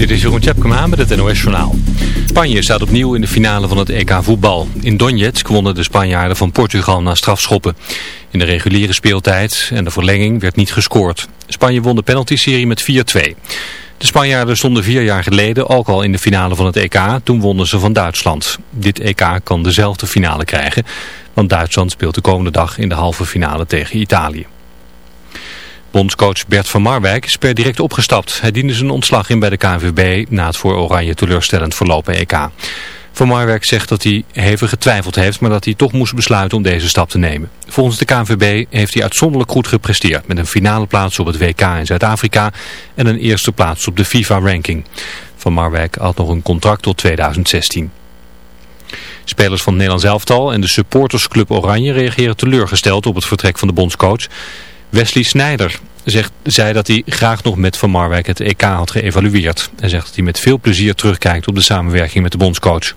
Dit is Jeroen Tjepkema met het NOS Journaal. Spanje staat opnieuw in de finale van het EK voetbal. In Donetsk wonnen de Spanjaarden van Portugal na strafschoppen. In de reguliere speeltijd en de verlenging werd niet gescoord. Spanje won de penaltyserie met 4-2. De Spanjaarden stonden vier jaar geleden ook al in de finale van het EK. Toen wonnen ze van Duitsland. Dit EK kan dezelfde finale krijgen. Want Duitsland speelt de komende dag in de halve finale tegen Italië. Bondscoach Bert van Marwijk is per direct opgestapt. Hij diende zijn ontslag in bij de KNVB na het voor Oranje teleurstellend verlopen EK. Van Marwijk zegt dat hij hevig getwijfeld heeft, maar dat hij toch moest besluiten om deze stap te nemen. Volgens de KNVB heeft hij uitzonderlijk goed gepresteerd met een finale plaats op het WK in Zuid-Afrika en een eerste plaats op de FIFA-ranking. Van Marwijk had nog een contract tot 2016. Spelers van het Nederlands elftal en de supportersclub Oranje reageren teleurgesteld op het vertrek van de bondscoach. Wesley Snijder zegt, zei dat hij graag nog met Van Marwijk het EK had geëvalueerd. Hij zegt dat hij met veel plezier terugkijkt op de samenwerking met de bondscoach.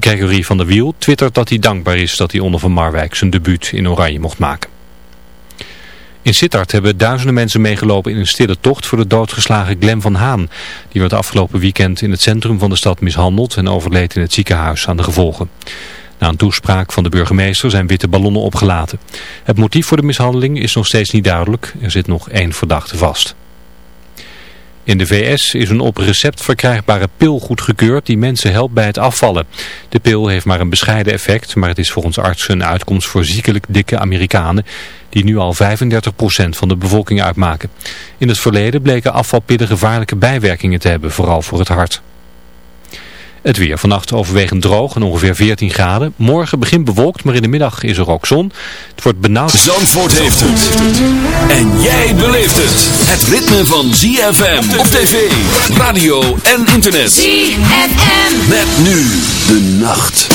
Gregory van der Wiel twittert dat hij dankbaar is dat hij onder Van Marwijk zijn debuut in Oranje mocht maken. In Sittard hebben duizenden mensen meegelopen in een stille tocht voor de doodgeslagen Glen van Haan. Die werd afgelopen weekend in het centrum van de stad mishandeld en overleed in het ziekenhuis aan de gevolgen. Na een toespraak van de burgemeester zijn witte ballonnen opgelaten. Het motief voor de mishandeling is nog steeds niet duidelijk. Er zit nog één verdachte vast. In de VS is een op recept verkrijgbare pil goedgekeurd die mensen helpt bij het afvallen. De pil heeft maar een bescheiden effect, maar het is volgens artsen een uitkomst voor ziekelijk dikke Amerikanen die nu al 35% van de bevolking uitmaken. In het verleden bleken afvalpillen gevaarlijke bijwerkingen te hebben, vooral voor het hart. Het weer vannacht overwegend droog en ongeveer 14 graden. Morgen begint bewolkt, maar in de middag is er ook zon. Het wordt benauwd. Zandvoort heeft het. En jij beleeft het. Het ritme van ZFM op tv, radio en internet. ZFM. Met nu de nacht.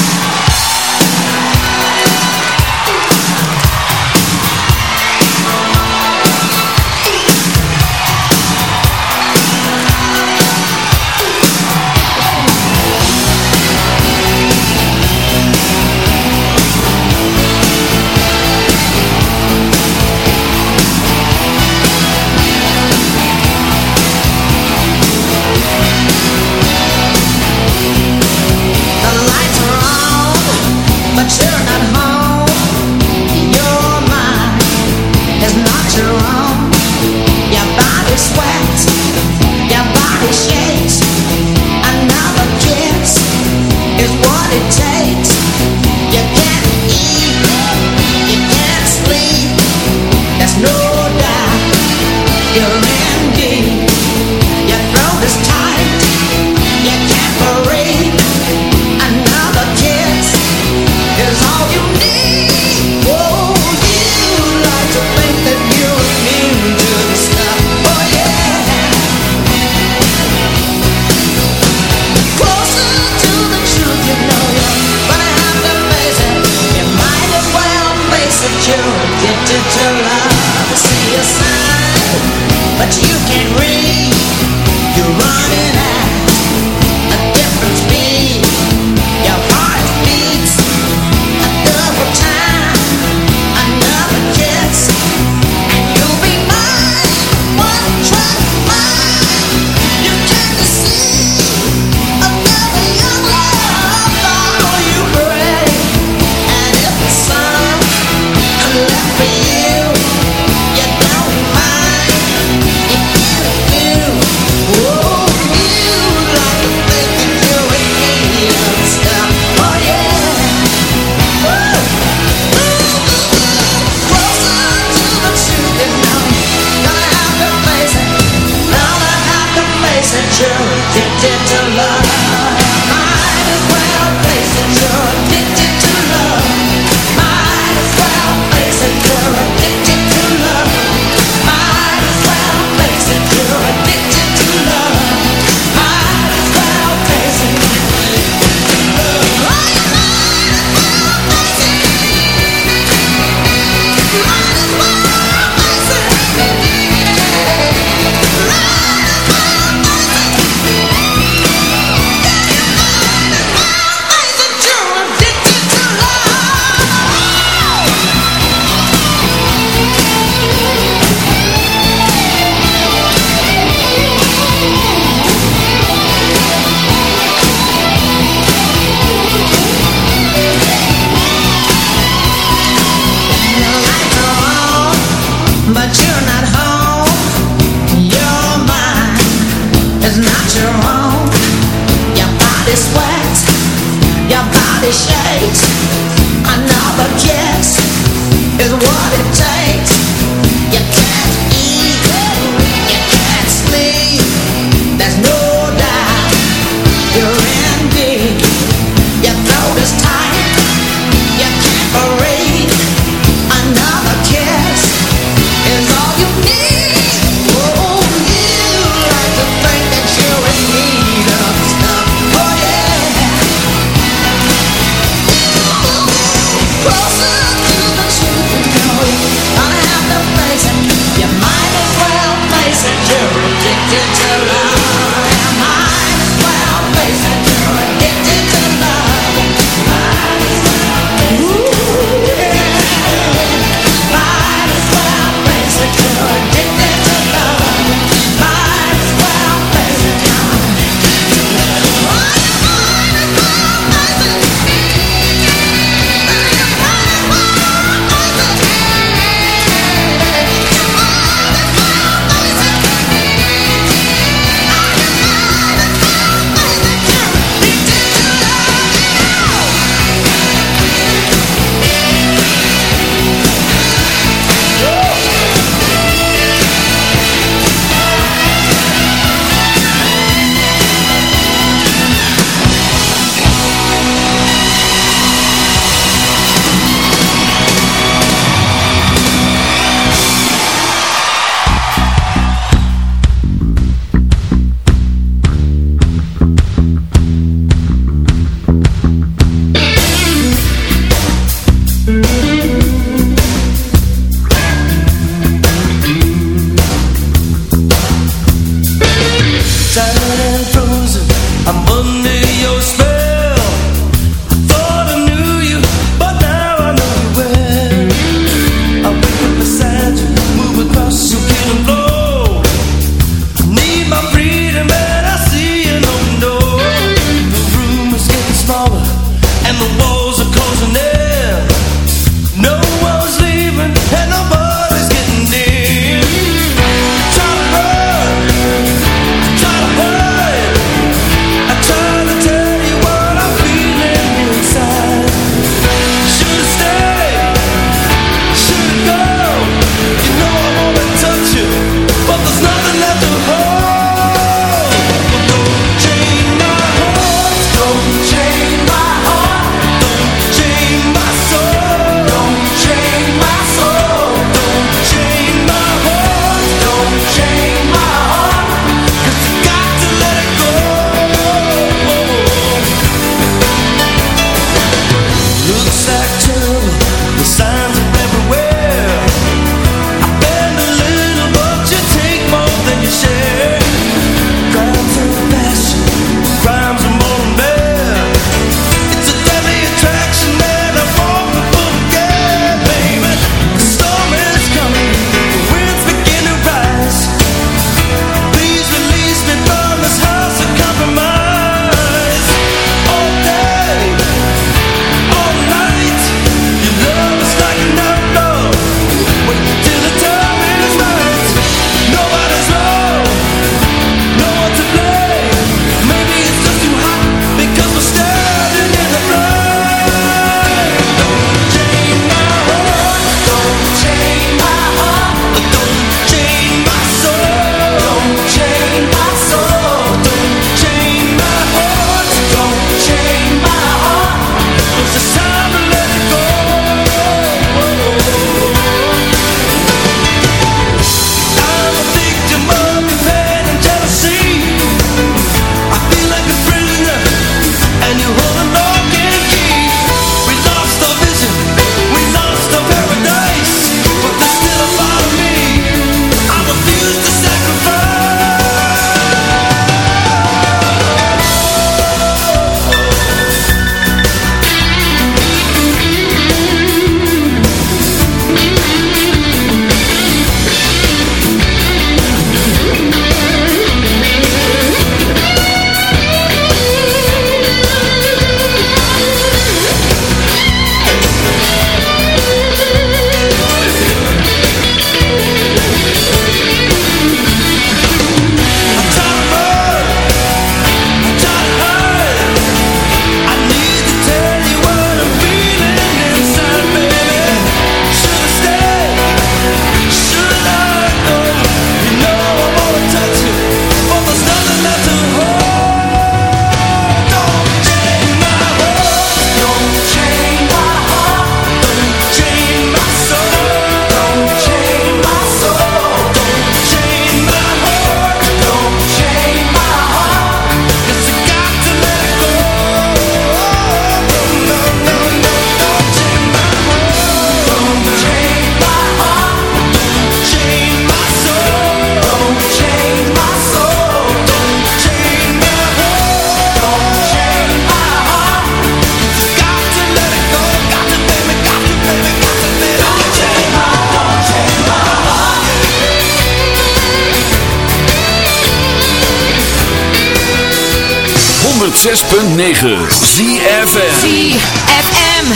106.9 ZFM ZFM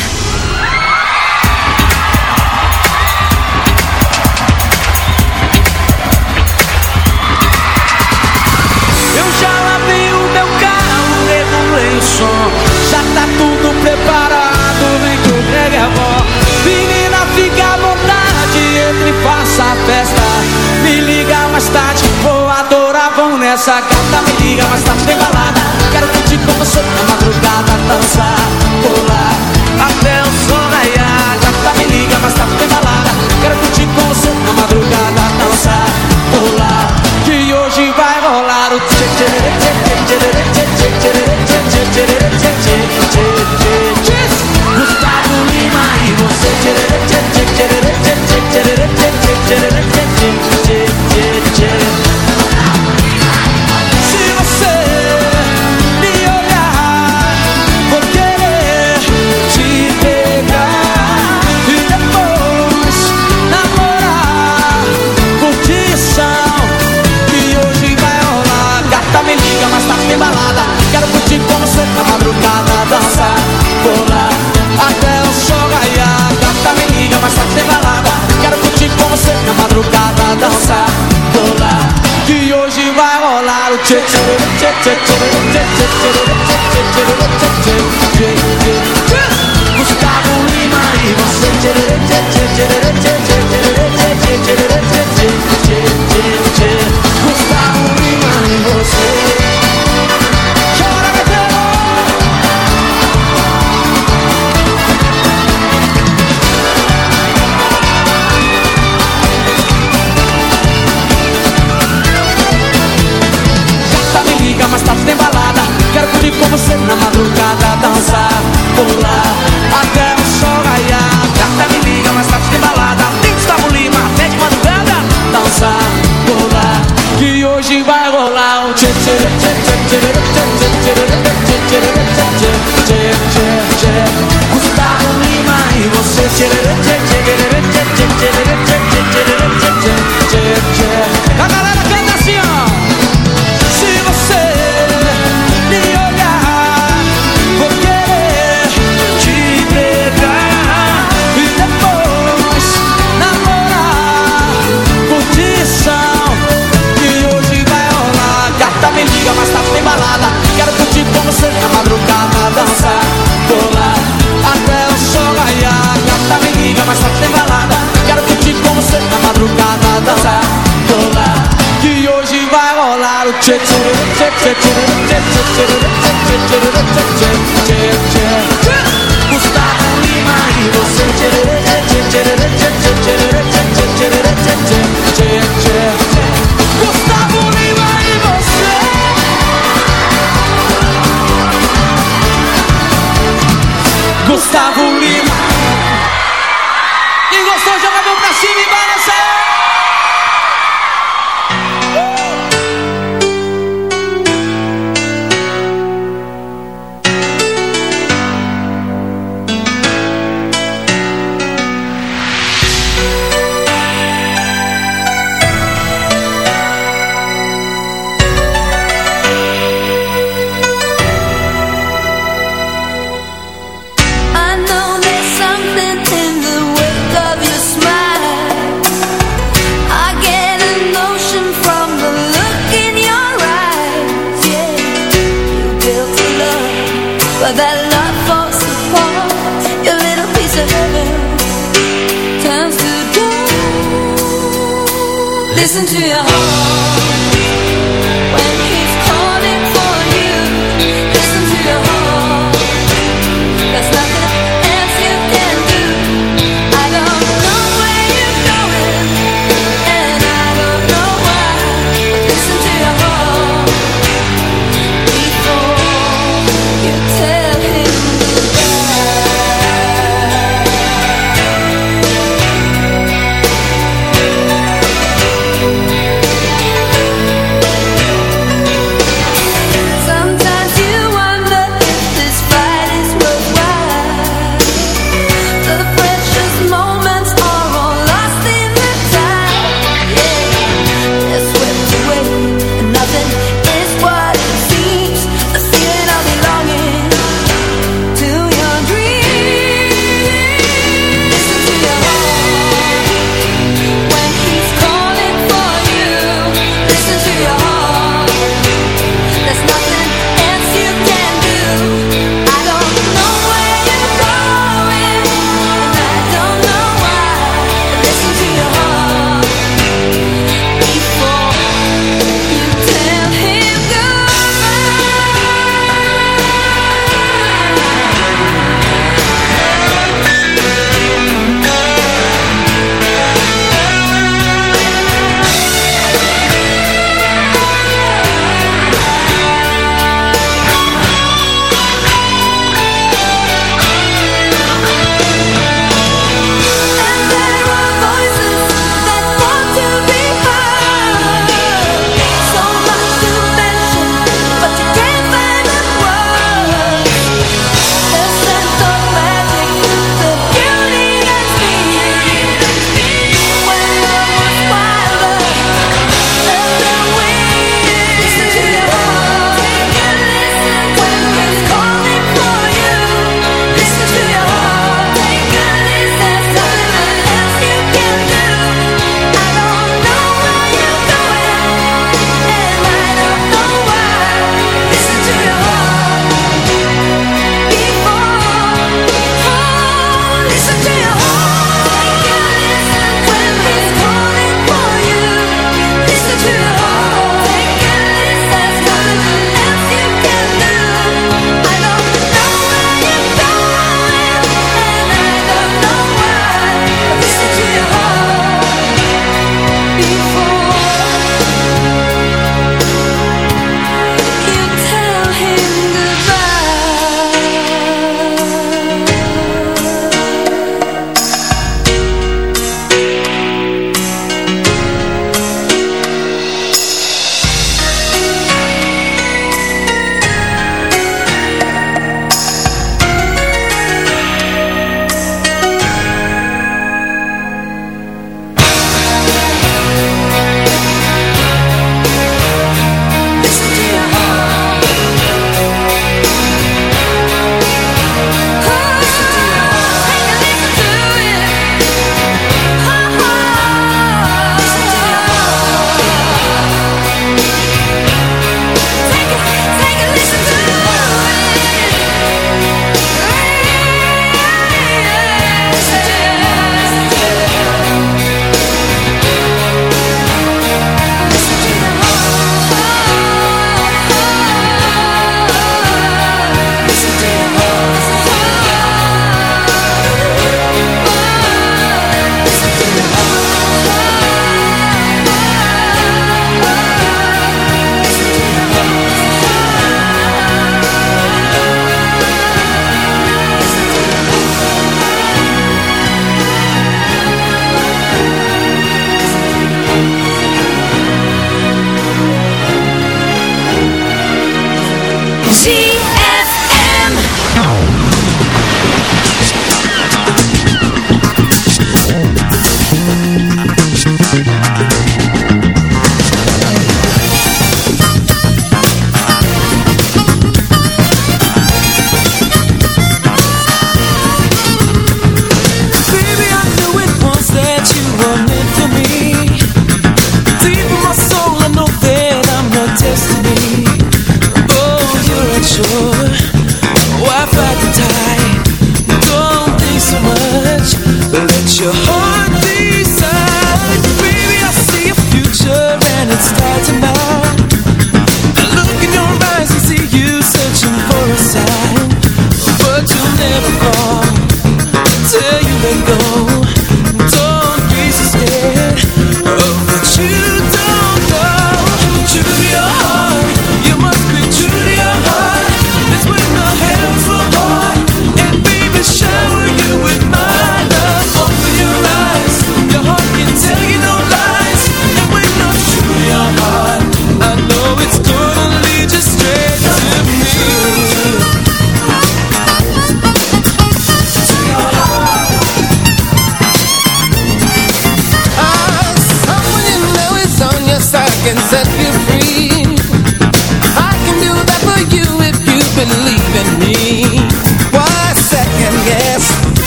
Já tá tudo preparado, vem que o greg bom. Menina, fica à vontade, entre e faça a festa. Me liga mais tarde, vou adorar, vão nessa carta. Me liga mais tarde, tem balada com você na madrugada dançar, pular até o sol raiar. Já tá me liga, mas tá bem balada. Quero curtir com você na madrugada dançar, pular que hoje vai rolar o tchê tchê tchê tchê tchê tchê tchê tchê tchê tchê tchê tchê tchê tchê tchê, tchê, tchê, tchê, tchê tchê Gustavo Lima y vos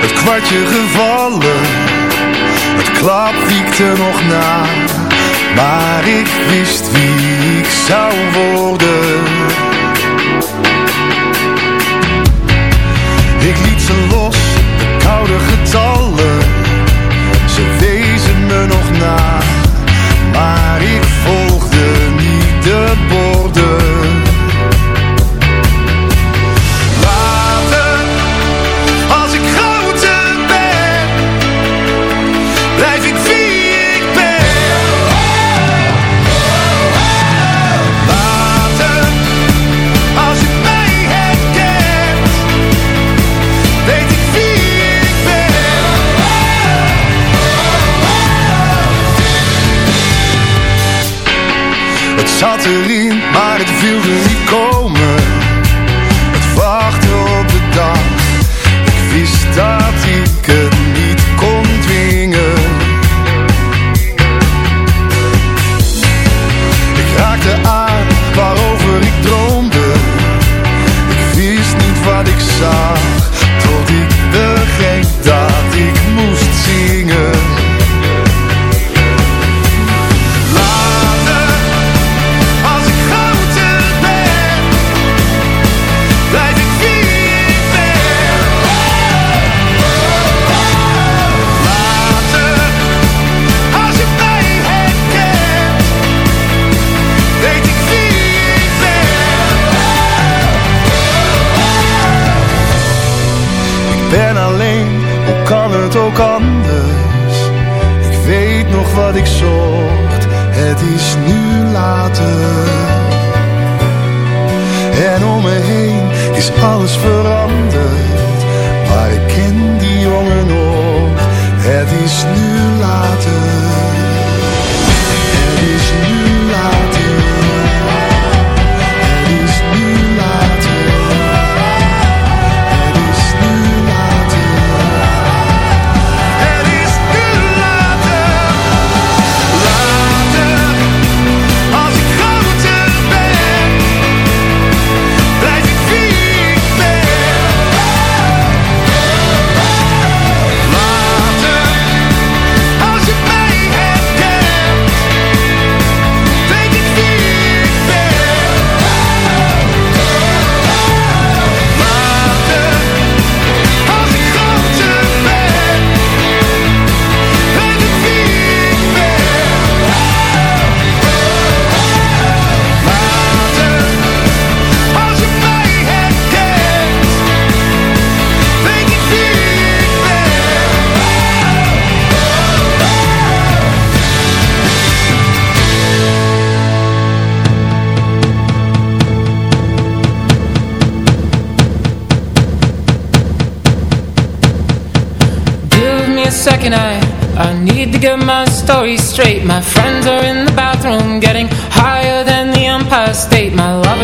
het kwartje gevallen. Het klap wiekte nog na, maar ik wist wie ik zou worden. Ik liet ze los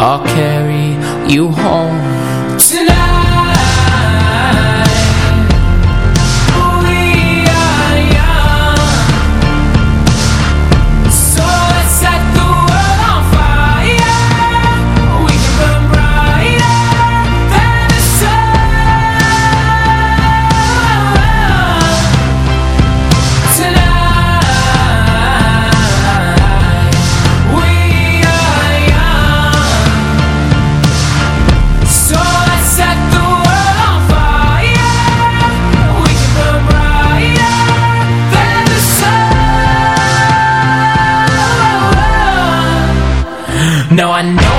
I'll carry you home. No, I know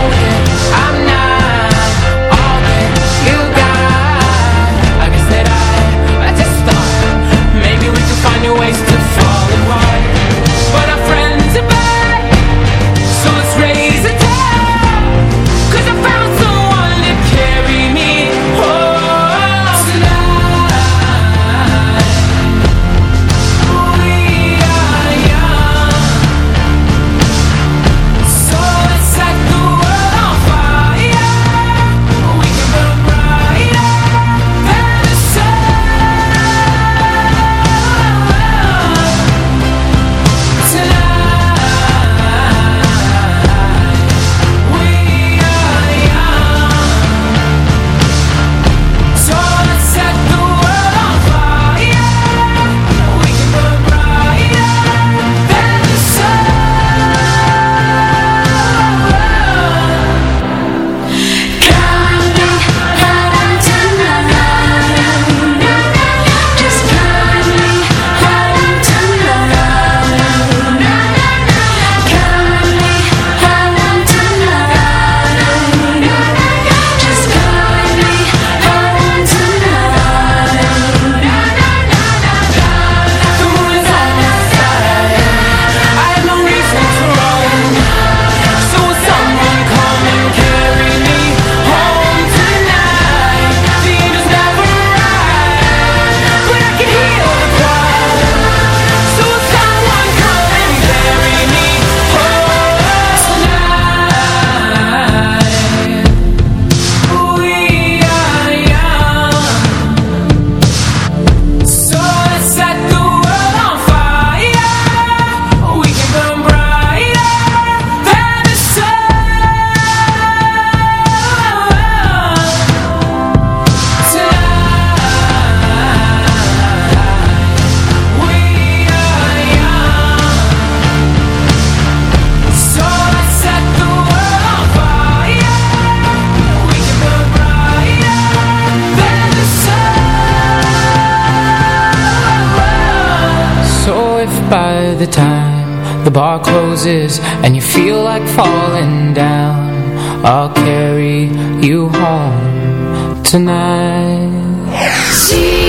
carry you home tonight. See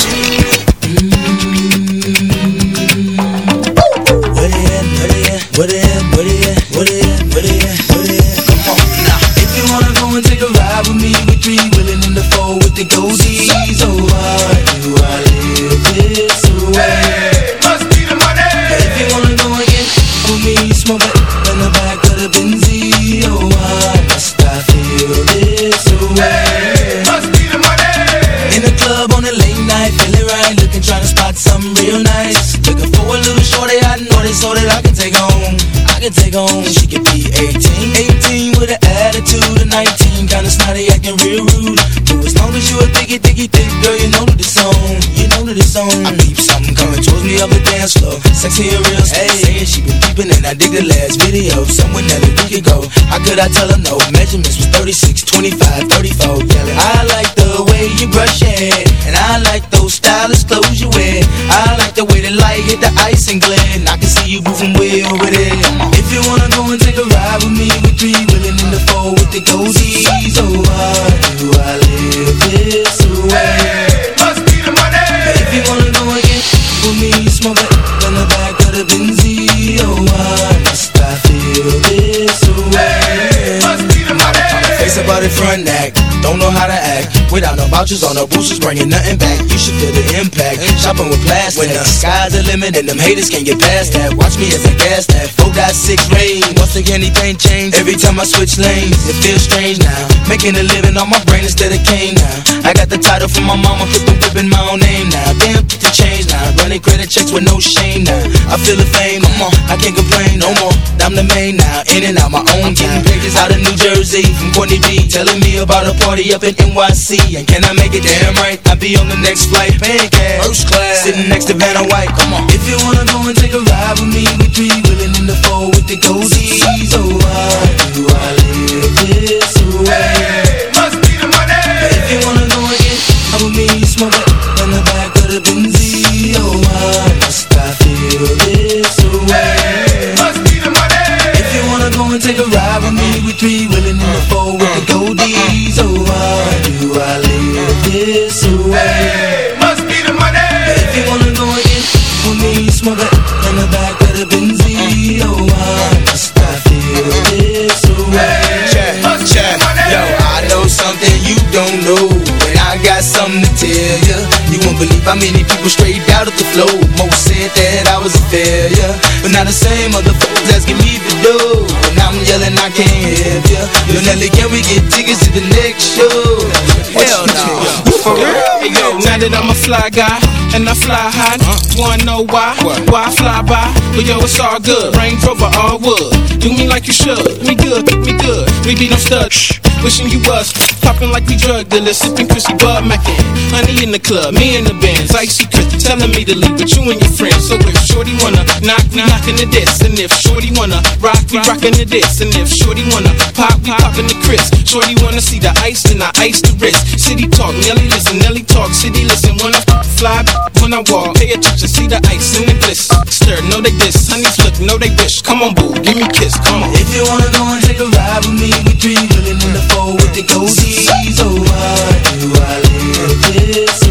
those diggy, diggy, thick girl, you know the it's. You know the it's. I keep something coming towards me up the dance floor. Sexy and real, hey. Saying she been peeping and I dig the last video. Someone that we could go. How could I tell her no? Measurements was 36, 25, 34. I like the way you brush your hair. And I like those stylish clothes you wear. I like the way the light hit the ice and glare. And I can see you moving way over there. If you wanna go and take a ride with me, we three willing in the four with the goldies. Oh, nobody front act. Don't know how to Without no vouchers or no boosters, bringing nothing back. You should feel the impact, shopping with plastic When the sky's the limit and them haters can't get past that. Watch me as I gas that, 4 got 6 rain Once again anything change, every time I switch lanes It feels strange now, making a living on my brain instead of cane now. I got the title from my mama, put the whip in my own name now. Damn, the change now, running credit checks with no shame now. I feel the fame, come on, I can't complain no more. I'm the main now, in and out my own time Pages out of New Jersey, from Courtney B Telling me about a party up in NYC And can I make it damn right, I'll be on the next flight Paying cash, first class, sitting next to Vanna White Come on, if you wanna go and take a ride with me We three willing in the four with the cozies Oh, why do I live this way? Must be the money. If you wanna go and get out with me, smoke it in the back of the Benzie Oh, why must I feel this way? Must be the money. If you wanna go and take a ride this way? Must be the money. If you wanna go get with me, smoke it in the back of the Benzie. Oh, why must I feel this way? Check, check, yo, I know something you don't know, and I got something to tell ya. You won't believe how many people straight out of the flow. Most said that I was a failure, but now the same motherfuckers asking me to do. And I'm yelling, I can't help ya. Yo, Nelly, can we get tickets to the next show? Hell no. For? Hey, yo, now that I'm a fly guy and I fly high, wanna know why? Why I fly by? But yo, it's all good. Range Rover, all wood. Do me like you should. Me good, me good. We be no stud. Wishing you was popping like we drug dealers, sipping Chrissy Bud Mackin. Honey in the club, me in the bands, icy Chris telling me to leave with you and your friends. So if Shorty wanna knock, we knockin' the diss, and if Shorty wanna rock, we rockin' the diss, and if Shorty wanna pop, we poppin' the Chris. Shorty wanna see the ice, then I ice the wrist. City talk, Nelly listen, Nelly talk, city listen. When I fly, when I walk, pay attention, see the ice in the bliss. Stir, know they diss, honeys look, know they wish. Come on, boo, give me a kiss, come on. If you wanna go and take a ride with me, we three willing in the four with the goldies. Oh, why do I live this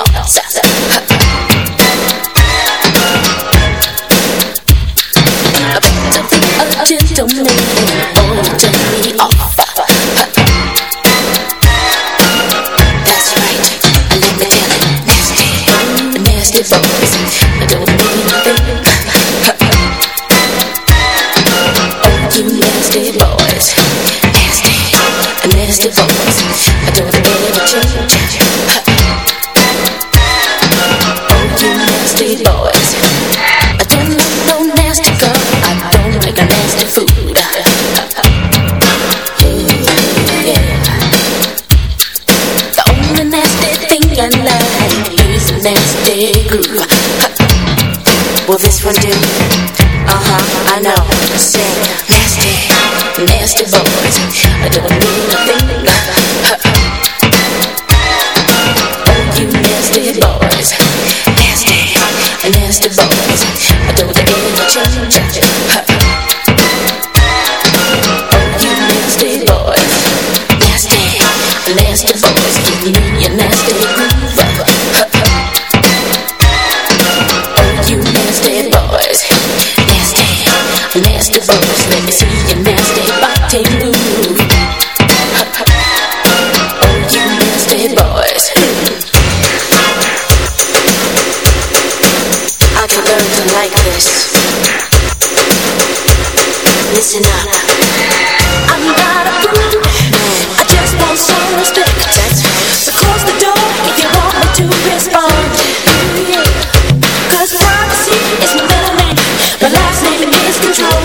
control.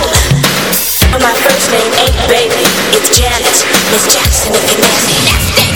And my first name ain't baby. It's Janet. Miss Jackson if you're nasty. Nasty.